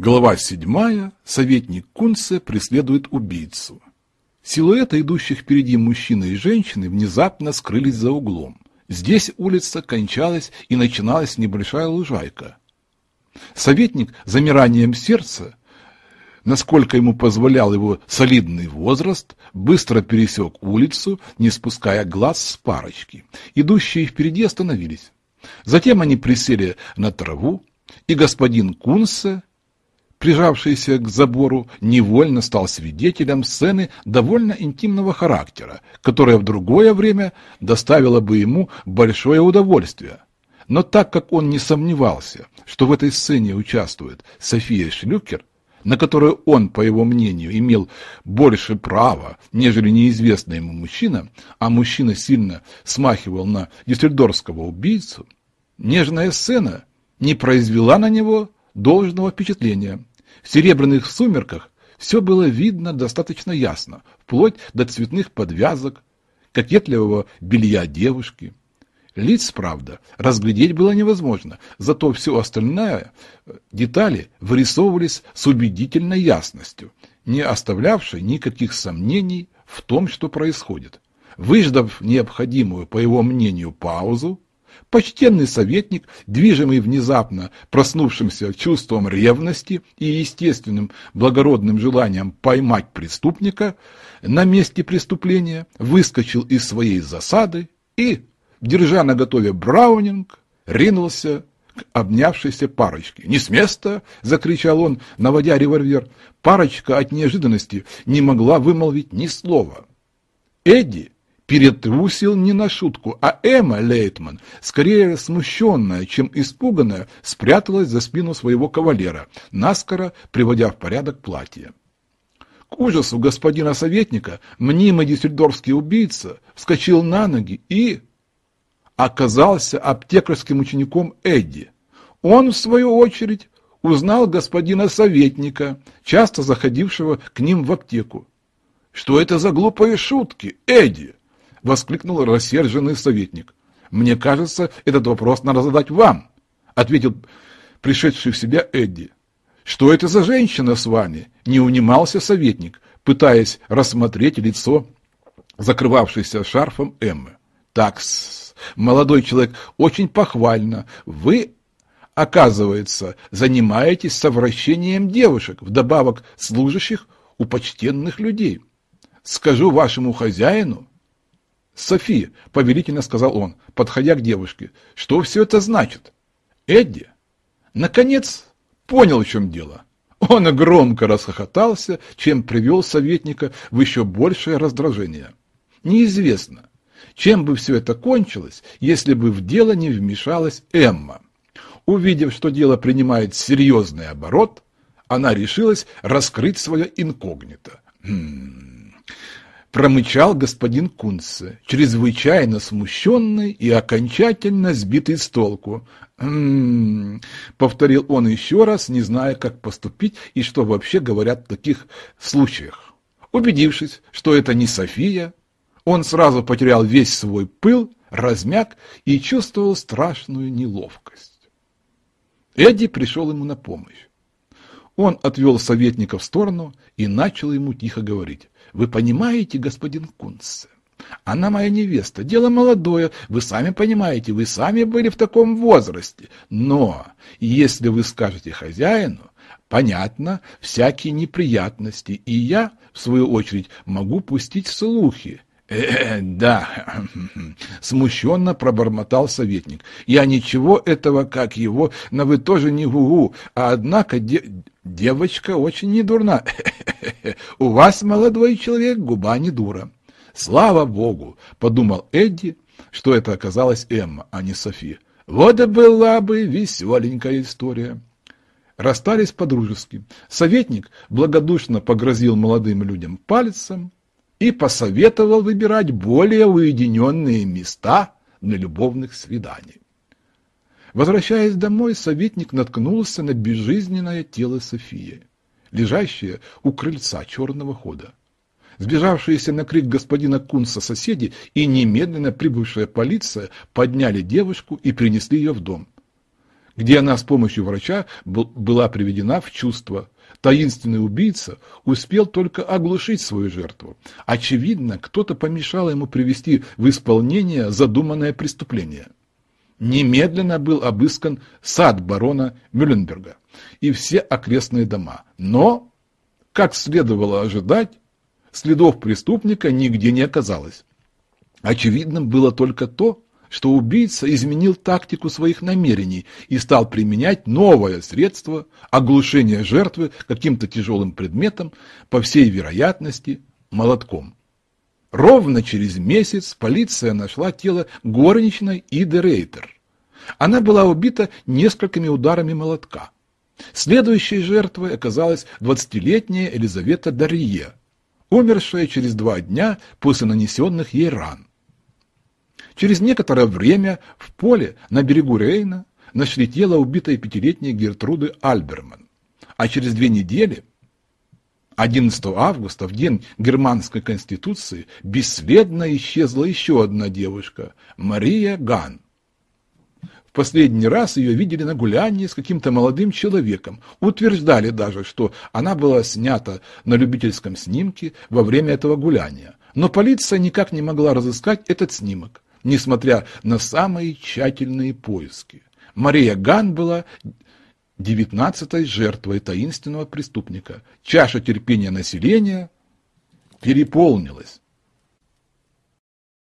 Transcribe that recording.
Глава седьмая. Советник Кунце преследует убийцу. Силуэты идущих впереди мужчины и женщины внезапно скрылись за углом. Здесь улица кончалась и начиналась небольшая лужайка. Советник замиранием сердца, насколько ему позволял его солидный возраст, быстро пересек улицу, не спуская глаз с парочки. Идущие впереди остановились. Затем они присели на траву, и господин Кунсе прижавшийся к забору, невольно стал свидетелем сцены довольно интимного характера, которая в другое время доставила бы ему большое удовольствие. Но так как он не сомневался, что в этой сцене участвует София Шлюкер, на которую он, по его мнению, имел больше права, нежели неизвестный ему мужчина, а мужчина сильно смахивал на дюссельдорфского убийцу, нежная сцена не произвела на него должного впечатления. В серебряных сумерках все было видно достаточно ясно, вплоть до цветных подвязок, кокетливого белья девушки. Лиц, правда, разглядеть было невозможно, зато все остальное э, детали вырисовывались с убедительной ясностью, не оставлявшей никаких сомнений в том, что происходит. Выждав необходимую, по его мнению, паузу, Почтенный советник, движимый внезапно проснувшимся чувством ревности и естественным благородным желанием поймать преступника на месте преступления, выскочил из своей засады и, держа на готове браунинг, ринулся к обнявшейся парочке. «Не с места!» — закричал он, наводя револьвер. Парочка от неожиданности не могла вымолвить ни слова. Эдди перетрусил не на шутку, а Эмма Лейтман, скорее смущенная, чем испуганная, спряталась за спину своего кавалера, наскоро приводя в порядок платье. К ужасу господина советника мнимый дюссельдорфский убийца вскочил на ноги и оказался аптекарским учеником Эдди. Он, в свою очередь, узнал господина советника, часто заходившего к ним в аптеку. «Что это за глупые шутки, Эдди?» — воскликнул рассерженный советник. «Мне кажется, этот вопрос надо задать вам», — ответил пришедший в себя Эдди. «Что это за женщина с вами?» — не унимался советник, пытаясь рассмотреть лицо, закрывавшееся шарфом Эммы. «Такс, молодой человек, очень похвально. Вы, оказывается, занимаетесь совращением девушек, вдобавок служащих у почтенных людей. Скажу вашему хозяину, «Софи», — повелительно сказал он, подходя к девушке, — «что все это значит?» Эдди, наконец, понял, в чем дело. Он громко расхохотался, чем привел советника в еще большее раздражение. Неизвестно, чем бы все это кончилось, если бы в дело не вмешалась Эмма. Увидев, что дело принимает серьезный оборот, она решилась раскрыть свое инкогнито. Хм промычал господин Кунце, чрезвычайно смущенный и окончательно сбитый с толку. «М-м-м», повторил он еще раз, не зная, как поступить и что вообще говорят в таких случаях. Убедившись, что это не София, он сразу потерял весь свой пыл, размяк и чувствовал страшную неловкость. Эдди пришел ему на помощь. Он отвел советника в сторону и начал ему тихо говорить. «Вы понимаете, господин Кунце, она моя невеста, дело молодое, вы сами понимаете, вы сами были в таком возрасте. Но если вы скажете хозяину, понятно, всякие неприятности, и я, в свою очередь, могу пустить слухи, «Э, да, смущенно пробормотал советник. Я ничего этого, как его, но вы тоже не гугу, а однако де девочка очень недурна. У вас, молодой человек, губа не дура. Слава богу, подумал Эдди, что это оказалась Эмма, а не София. Вот и была бы веселенькая история. Расстались по-дружески. Советник благодушно погрозил молодым людям пальцем, и посоветовал выбирать более уединенные места для любовных свиданий. Возвращаясь домой, советник наткнулся на безжизненное тело Софии, лежащее у крыльца черного хода. Сбежавшиеся на крик господина Кунса соседи и немедленно прибывшая полиция подняли девушку и принесли ее в дом. Где она с помощью врача была приведена в чувство. Таинственный убийца успел только оглушить свою жертву. Очевидно, кто-то помешал ему привести в исполнение задуманное преступление. Немедленно был обыскан сад барона Мюлленберга и все окрестные дома. Но, как следовало ожидать, следов преступника нигде не оказалось. Очевидным было только то, что убийца изменил тактику своих намерений и стал применять новое средство оглушения жертвы каким-то тяжелым предметом, по всей вероятности, молотком. Ровно через месяц полиция нашла тело горничной Иды Рейтер. Она была убита несколькими ударами молотка. Следующей жертвой оказалась 20-летняя Елизавета Дарье, умершая через два дня после нанесенных ей ран. Через некоторое время в поле на берегу Рейна нашли тело убитой пятилетней Гертруды Альберман. А через две недели, 11 августа, в день Германской Конституции, бесследно исчезла еще одна девушка, Мария Ган. В последний раз ее видели на гулянии с каким-то молодым человеком. Утверждали даже, что она была снята на любительском снимке во время этого гуляния. Но полиция никак не могла разыскать этот снимок несмотря на самые тщательные поиски. Мария Ган была девятнадцатой жертвой таинственного преступника. Чаша терпения населения переполнилась.